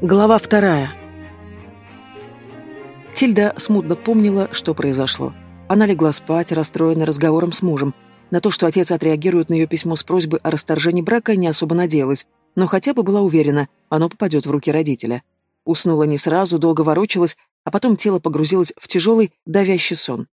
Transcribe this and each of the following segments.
Глава вторая. Тильда смутно помнила, что произошло. Она легла спать, расстроенная разговором с мужем. На то, что отец отреагирует на ее письмо с просьбой о расторжении брака, не особо надеялась, но хотя бы была уверена, оно попадет в руки родителя. Уснула не сразу, долго ворочалась, а потом тело погрузилось в тяжелый, давящий сон.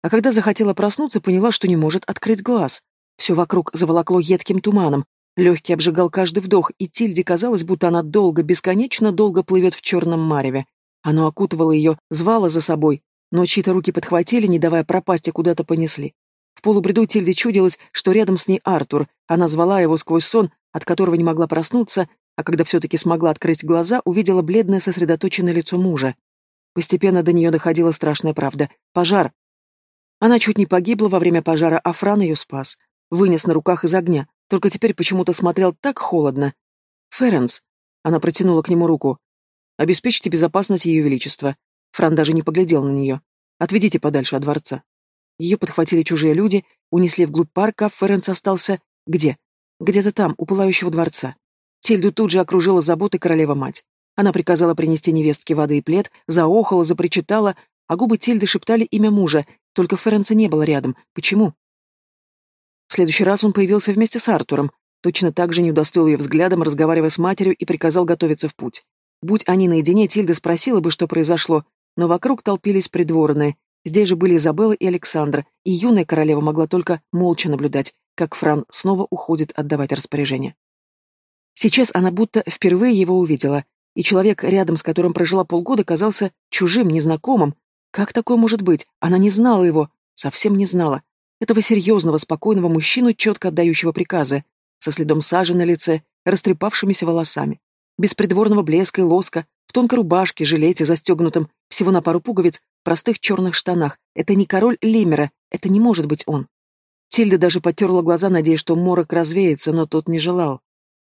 А когда захотела проснуться, поняла, что не может открыть глаз. Все вокруг заволокло едким туманом, Легкий обжигал каждый вдох, и Тильде казалось, будто она долго, бесконечно долго плывет в черном мареве. Оно окутывало ее, звало за собой, но чьи-то руки подхватили, не давая пропасть, и куда-то понесли. В полубреду Тильде чудилось, что рядом с ней Артур. Она звала его сквозь сон, от которого не могла проснуться, а когда все-таки смогла открыть глаза, увидела бледное сосредоточенное лицо мужа. Постепенно до нее доходила страшная правда. Пожар. Она чуть не погибла во время пожара, а Фран ее спас. Вынес на руках из огня. Только теперь почему-то смотрел так холодно. «Ференс!» Она протянула к нему руку. «Обеспечьте безопасность Ее Величества». Фран даже не поглядел на нее. «Отведите подальше от дворца». Ее подхватили чужие люди, унесли вглубь парка, а Ференс остался... Где? Где-то там, у пылающего дворца. Тильду тут же окружила заботой королева-мать. Она приказала принести невестке воды и плед, заохала, запричитала, а губы Тильды шептали имя мужа, только Ференца не было рядом. Почему? В следующий раз он появился вместе с Артуром, точно так же не удостоил ее взглядом, разговаривая с матерью и приказал готовиться в путь. Будь они наедине, Тильда спросила бы, что произошло, но вокруг толпились придворные. Здесь же были Изабелла и Александр, и юная королева могла только молча наблюдать, как Фран снова уходит отдавать распоряжение. Сейчас она будто впервые его увидела, и человек, рядом с которым прожила полгода, казался чужим, незнакомым. Как такое может быть? Она не знала его, совсем не знала. Этого серьезного, спокойного мужчину, четко отдающего приказы, со следом сажи на лице, растрепавшимися волосами, без придворного блеска и лоска, в тонкой рубашке, жилете, застегнутом, всего на пару пуговиц, простых черных штанах. Это не король Лемера, это не может быть он. Тильда даже потерла глаза, надеясь, что морок развеется, но тот не желал.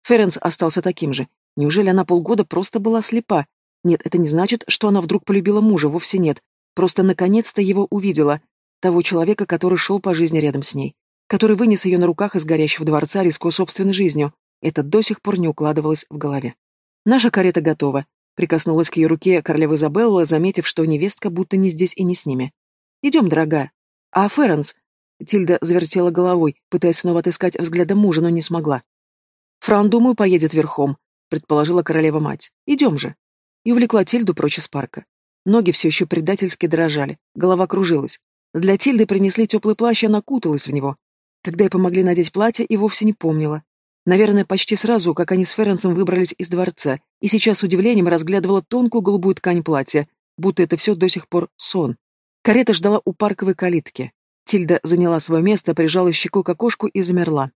Ференс остался таким же. Неужели она полгода просто была слепа? Нет, это не значит, что она вдруг полюбила мужа, вовсе нет. Просто наконец-то его увидела, того человека, который шел по жизни рядом с ней, который вынес ее на руках из горящего дворца, рискуя собственной жизнью. Это до сих пор не укладывалось в голове. «Наша карета готова», — прикоснулась к ее руке королева Изабелла, заметив, что невестка будто не здесь и не с ними. «Идем, дорогая». «А Ференс?» Тильда завертела головой, пытаясь снова отыскать взглядом мужа, но не смогла. «Фран, думаю, поедет верхом», — предположила королева-мать. «Идем же». И увлекла Тильду прочь из парка. Ноги все еще предательски дрожали, голова кружилась. Для Тильды принесли теплый плащ, и она куталась в него. Когда ей помогли надеть платье, и вовсе не помнила. Наверное, почти сразу, как они с Ференсом выбрались из дворца, и сейчас с удивлением разглядывала тонкую голубую ткань платья, будто это все до сих пор сон. Карета ждала у парковой калитки. Тильда заняла свое место, прижала щеку к окошку и замерла.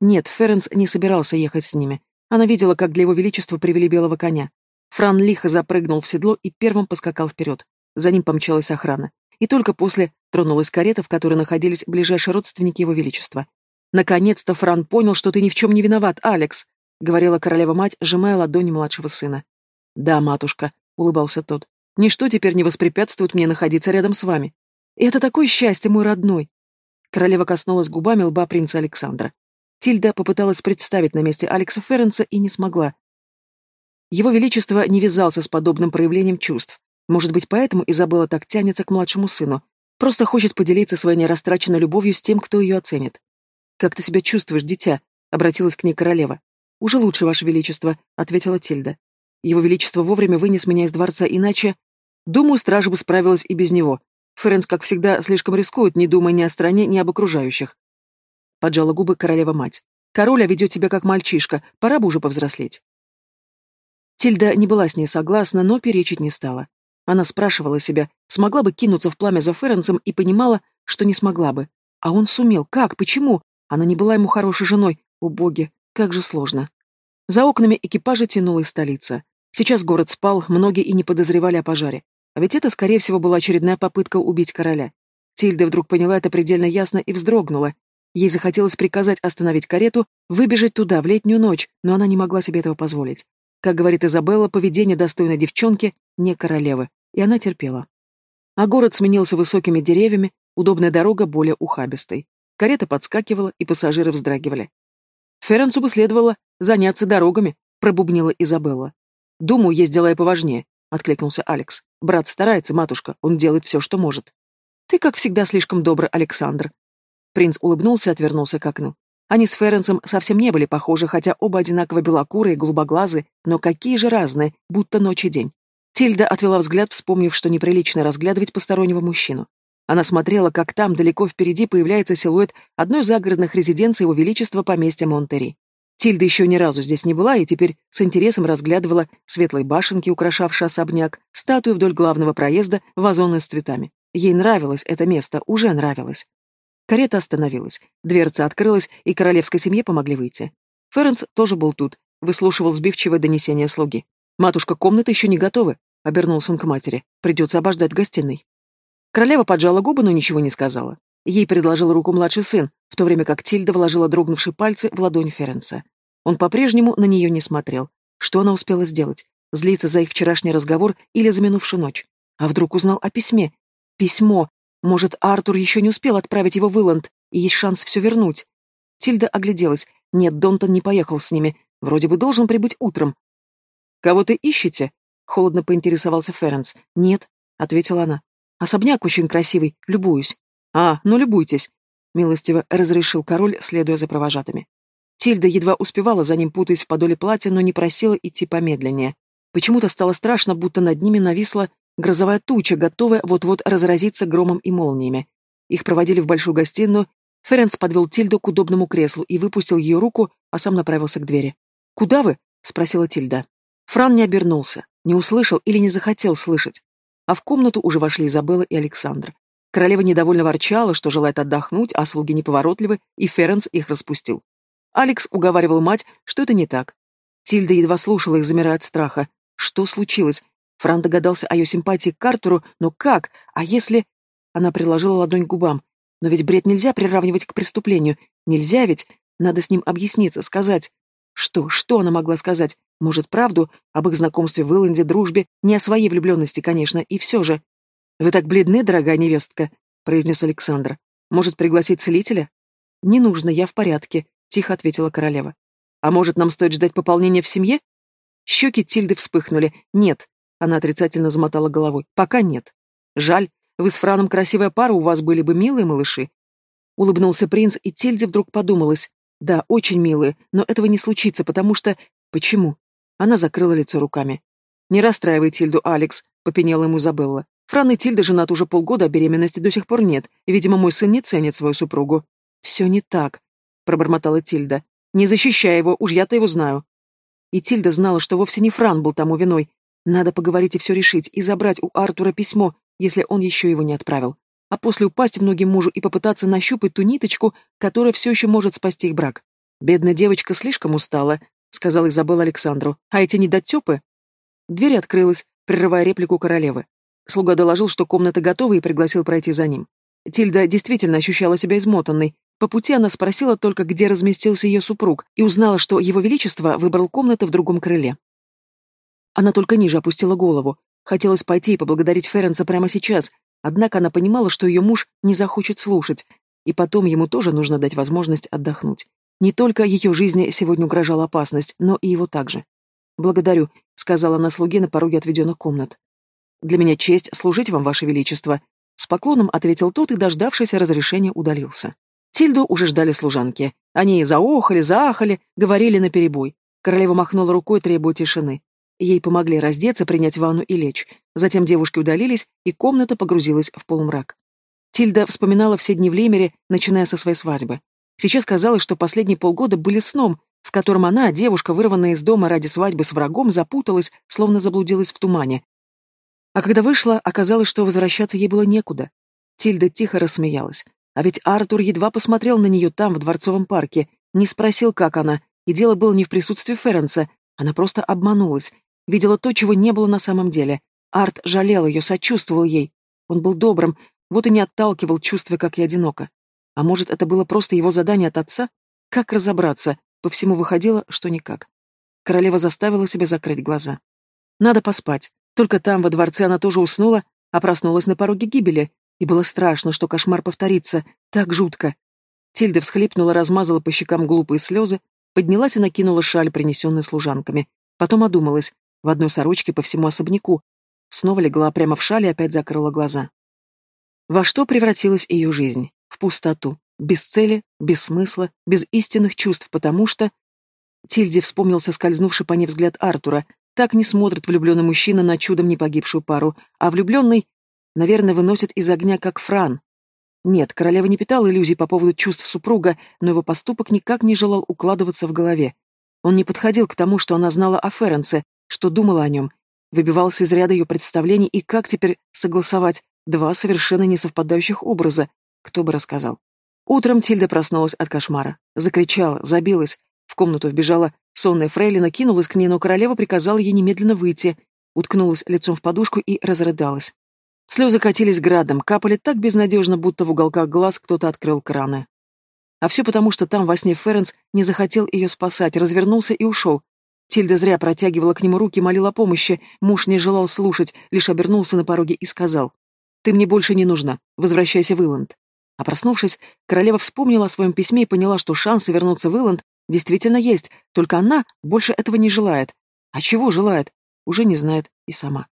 Нет, Ференс не собирался ехать с ними. Она видела, как для его величества привели белого коня. Фран лихо запрыгнул в седло и первым поскакал вперед. За ним помчалась охрана и только после тронулась карета, в которой находились ближайшие родственники его величества. «Наконец-то Фран понял, что ты ни в чем не виноват, Алекс», — говорила королева-мать, сжимая ладони младшего сына. «Да, матушка», — улыбался тот, — «ничто теперь не воспрепятствует мне находиться рядом с вами. И это такое счастье, мой родной!» Королева коснулась губами лба принца Александра. Тильда попыталась представить на месте Алекса Ференса и не смогла. Его Величество не вязался с подобным проявлением чувств. Может быть, поэтому Изабелла так тянется к младшему сыну. Просто хочет поделиться своей нерастраченной любовью с тем, кто ее оценит. «Как ты себя чувствуешь, дитя?» — обратилась к ней королева. «Уже лучше, Ваше Величество», — ответила Тильда. «Его Величество вовремя вынес меня из дворца, иначе...» «Думаю, стража бы справилась и без него. Ференс, как всегда, слишком рискует, не думая ни о стране, ни об окружающих». Поджала губы королева-мать. «Король, а ведет тебя как мальчишка, пора бы уже повзрослеть». Тильда не была с ней согласна, но перечить не стала. Она спрашивала себя, смогла бы кинуться в пламя за Ференсом и понимала, что не смогла бы. А он сумел. Как? Почему? Она не была ему хорошей женой. О боги, как же сложно. За окнами экипажа тянулась столица. Сейчас город спал, многие и не подозревали о пожаре. А ведь это, скорее всего, была очередная попытка убить короля. Тильда вдруг поняла это предельно ясно и вздрогнула. Ей захотелось приказать остановить карету, выбежать туда в летнюю ночь, но она не могла себе этого позволить. Как говорит Изабелла, поведение достойной девчонки, не королевы и она терпела. А город сменился высокими деревьями, удобная дорога более ухабистой. Карета подскакивала, и пассажиры вздрагивали. Ференцу бы следовало заняться дорогами, пробубнила Изабелла. «Думаю, есть дела и поважнее», — откликнулся Алекс. «Брат старается, матушка, он делает все, что может». «Ты, как всегда, слишком добр, Александр». Принц улыбнулся и отвернулся к окну. Они с Ференсом совсем не были похожи, хотя оба одинаково белокурые, голубоглазые, но какие же разные, будто ночь и день. Тильда отвела взгляд, вспомнив, что неприлично разглядывать постороннего мужчину. Она смотрела, как там, далеко впереди, появляется силуэт одной из загородных резиденций его величества поместья Монтери. Тильда еще ни разу здесь не была и теперь с интересом разглядывала светлые башенки, украшавшие особняк, статую вдоль главного проезда, вазоны с цветами. Ей нравилось это место, уже нравилось. Карета остановилась, дверца открылась, и королевской семье помогли выйти. Ференс тоже был тут, выслушивал сбивчивое донесение слуги. «Матушка, комнаты еще не готовы», — обернулся он к матери. «Придется обождать гостиной». Королева поджала губы, но ничего не сказала. Ей предложил руку младший сын, в то время как Тильда вложила дрогнувшие пальцы в ладонь Ференса. Он по-прежнему на нее не смотрел. Что она успела сделать? Злиться за их вчерашний разговор или за минувшую ночь? А вдруг узнал о письме? Письмо, может, Артур еще не успел отправить его в Иланд, и есть шанс все вернуть. Тильда огляделась. Нет, Донтон не поехал с ними. Вроде бы должен прибыть утром. «Кого ты ищете?» — холодно поинтересовался Ференс. «Нет», — ответила она. «Особняк очень красивый, любуюсь». «А, ну любуйтесь», — милостиво разрешил король, следуя за провожатыми. Тильда едва успевала за ним, путаясь в подоле платья, но не просила идти помедленнее. Почему-то стало страшно, будто над ними нависла Грозовая туча, готовая вот-вот разразиться громом и молниями. Их проводили в большую гостиную. Ференс подвел Тильду к удобному креслу и выпустил ее руку, а сам направился к двери. «Куда вы?» — спросила Тильда. Фран не обернулся, не услышал или не захотел слышать. А в комнату уже вошли Изабелла и Александр. Королева недовольно ворчала, что желает отдохнуть, а слуги неповоротливы, и Ференс их распустил. Алекс уговаривал мать, что это не так. Тильда едва слушала их, замирая от страха. Что случилось? Фран догадался о ее симпатии к Картеру, но как? А если... Она приложила ладонь к губам. Но ведь бред нельзя приравнивать к преступлению. Нельзя ведь. Надо с ним объясниться, сказать. Что? Что она могла сказать? Может, правду? Об их знакомстве в Илленде, дружбе, не о своей влюбленности, конечно, и все же. «Вы так бледны, дорогая невестка», — произнес Александр. «Может, пригласить целителя?» «Не нужно, я в порядке», — тихо ответила королева. «А может, нам стоит ждать пополнения в семье?» Щеки Тильды вспыхнули. «Нет, она отрицательно замотала головой. «Пока нет. Жаль, вы с Франом красивая пара, у вас были бы милые малыши». Улыбнулся принц, и Тильде вдруг подумалось. «Да, очень милые, но этого не случится, потому что...» «Почему?» Она закрыла лицо руками. «Не расстраивай Тильду, Алекс», — попеняла ему Забелла. «Фран и Тильда женат уже полгода, а беременности до сих пор нет. Видимо, мой сын не ценит свою супругу». «Все не так», — пробормотала Тильда. «Не защищай его, уж я-то его знаю». И Тильда знала, что вовсе не Фран был тому виной, надо поговорить и все решить, и забрать у Артура письмо, если он еще его не отправил. А после упасть в ноги мужу и попытаться нащупать ту ниточку, которая все еще может спасти их брак. «Бедная девочка слишком устала», — сказал Изабелла Александру. «А эти недотепы?» Дверь открылась, прерывая реплику королевы. Слуга доложил, что комната готова, и пригласил пройти за ним. Тильда действительно ощущала себя измотанной. По пути она спросила только, где разместился ее супруг, и узнала, что его величество выбрал комнату в другом крыле. Она только ниже опустила голову. Хотелось пойти и поблагодарить Ференса прямо сейчас, однако она понимала, что ее муж не захочет слушать, и потом ему тоже нужно дать возможность отдохнуть. Не только ее жизни сегодня угрожала опасность, но и его также. «Благодарю», — сказала она слуге на пороге отведенных комнат. «Для меня честь служить вам, ваше величество», — с поклоном ответил тот и, дождавшись разрешения, удалился. Тильду уже ждали служанки. Они заохали, заахали, говорили наперебой. Королева махнула рукой, требуя тишины. Ей помогли раздеться, принять ванну и лечь. Затем девушки удалились, и комната погрузилась в полумрак. Тильда вспоминала все дни в Лемере, начиная со своей свадьбы. Сейчас казалось, что последние полгода были сном, в котором она, девушка, вырванная из дома ради свадьбы с врагом, запуталась, словно заблудилась в тумане. А когда вышла, оказалось, что возвращаться ей было некуда. Тильда тихо рассмеялась. А ведь Артур едва посмотрел на нее там, в Дворцовом парке, не спросил, как она, и дело было не в присутствии Ференса, она просто обманулась, Видела то, чего не было на самом деле. Арт жалел ее, сочувствовал ей. Он был добрым, вот и не отталкивал, чувствуя, как и одиноко. А может, это было просто его задание от отца? Как разобраться? По всему выходило, что никак. Королева заставила себя закрыть глаза. Надо поспать. Только там, во дворце, она тоже уснула, а проснулась на пороге гибели. И было страшно, что кошмар повторится. Так жутко. Тильда всхлипнула, размазала по щекам глупые слезы, поднялась и накинула шаль, принесенную служанками. Потом одумалась. в одной сорочке по всему особняку. Снова легла прямо в шале и опять закрыла глаза. Во что превратилась ее жизнь? Пустоту. Без цели, без смысла, без истинных чувств, потому что... Тильде вспомнился скользнувший по ней взгляд Артура. Так не смотрит влюбленный мужчина на чудом не погибшую пару, а влюбленный, наверное, выносит из огня, как Фран. Нет, королева не питала иллюзий по поводу чувств супруга, но его поступок никак не желал укладываться в голове. Он не подходил к тому, что она знала о Ференце, что думала о нем, выбивался из ряда ее представлений, и как теперь согласовать два совершенно несовпадающих образа, кто бы рассказал. Утром Тильда проснулась от кошмара. Закричала, забилась. В комнату вбежала сонная фрейлина, кинулась к ней, но королева приказала ей немедленно выйти. Уткнулась лицом в подушку и разрыдалась. Слезы катились градом, капали так безнадежно, будто в уголках глаз кто-то открыл краны. А все потому, что там во сне Ференс не захотел ее спасать, развернулся и ушел. Тильда зря протягивала к нему руки, молила о помощи, муж не желал слушать, лишь обернулся на пороге и сказал, «Ты мне больше не нужна, возвращайся в Иланд». А проснувшись, королева вспомнила о своем письме и поняла, что шансы вернуться в Иланд действительно есть, только она больше этого не желает. А чего желает, уже не знает и сама.